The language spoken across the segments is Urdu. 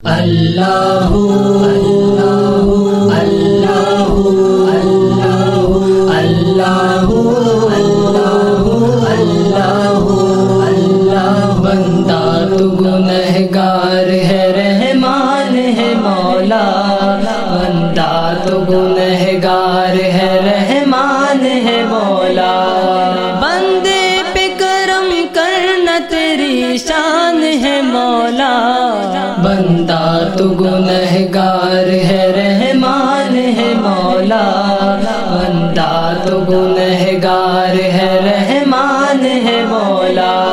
اللہ اللہ اللہ اللہ اللہ اللہ بندہ تو گنہگار ہے رحمان ہے مولا بندہ تو گنہگار ہے بندہ تو گنہگار ہے، رحمان ہے مولا۔ بندہ تو گنہگار ہے، رحمان ہے مولا۔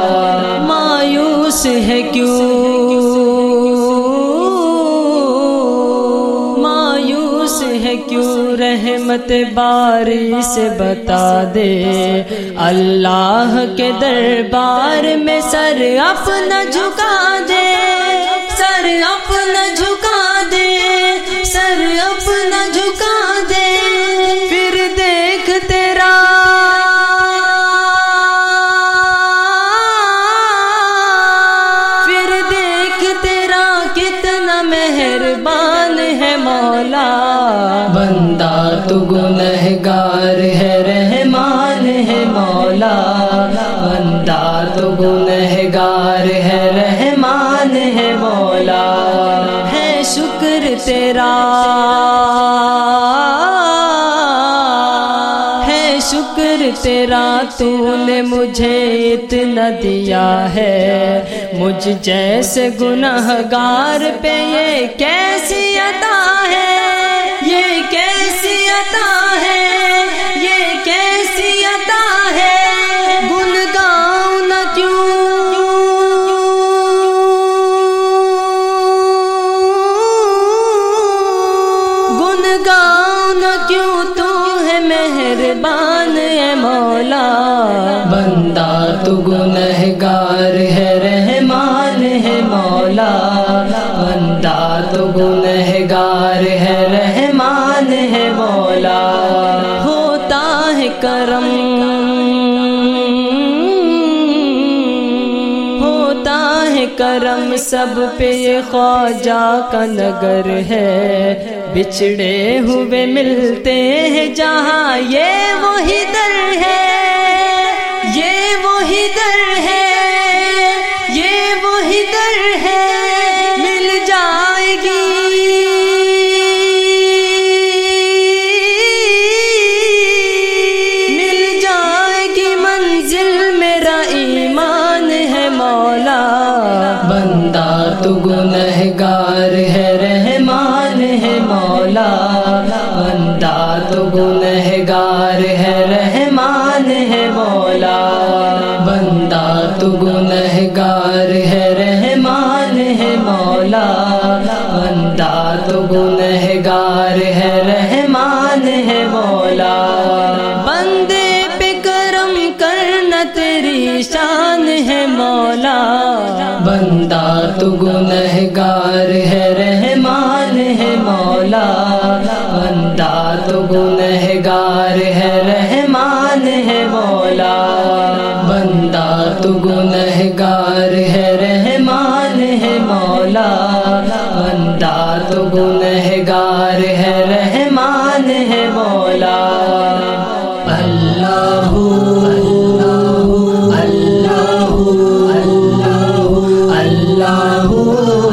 مایوس ہے کیوں؟ مایوس ہے کیوں؟ رحمت باری سے بتا دے۔ اللہ کے دربار میں سر اپنا جھکا دے۔ سر اپنا جھکا دے، سر اپنا جھکا دے۔ پھر دیکھ تیرا۔ پھر دیکھ تیرا کتنا مہربان ہے مولا۔ بندہ تو گنہگار ہے، رحمان ہے مولا۔ بندہ تو گنہگار ہے تیرا ہے شکر تیرا تو نے مجھے اتنا دیا ہے مجھ جیسے گناہ گار پہ یہ کیسی مہربان ہے مولا بندہ تو گنہگار ہے رحمان ہے مولا بندہ تو گنہگار ہے رحمان ہے مولا ہوتا ہے کرم کرم سب پہ یہ خواجہ کا نگر ہے۔ بچھڑے ہوئے ملتے ہیں جہاں یہ وہی در ہے۔ یہ وہی در ہے۔ یہ وہی در ہے۔ مل جائے گی۔ مل جائے گی منزل میرا ایمان ہے مولا۔ بندہ تو گنہگار ہے، رحمان ہے مولا۔ بندہ تو گنہگار ہے، رحمان ہے مولا۔ بندہ تو گنہگار ہے، رحمان ہے مولا۔ بندہ تو گنہگار ہے، رحمان ہے مولا۔ بندہ تو گنہگار ہے رحمان ہے مولا۔ بندہ تو گنہگار ہے رحمان ہے مولا۔ Oh.